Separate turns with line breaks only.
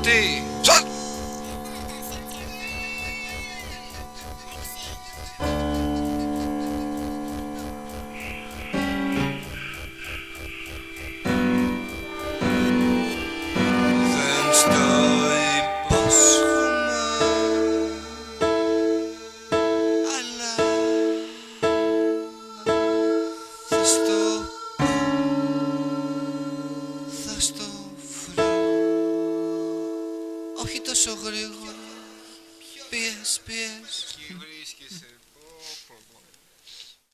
D. Όχι τόσο γρήγορα. Πιες, πιες.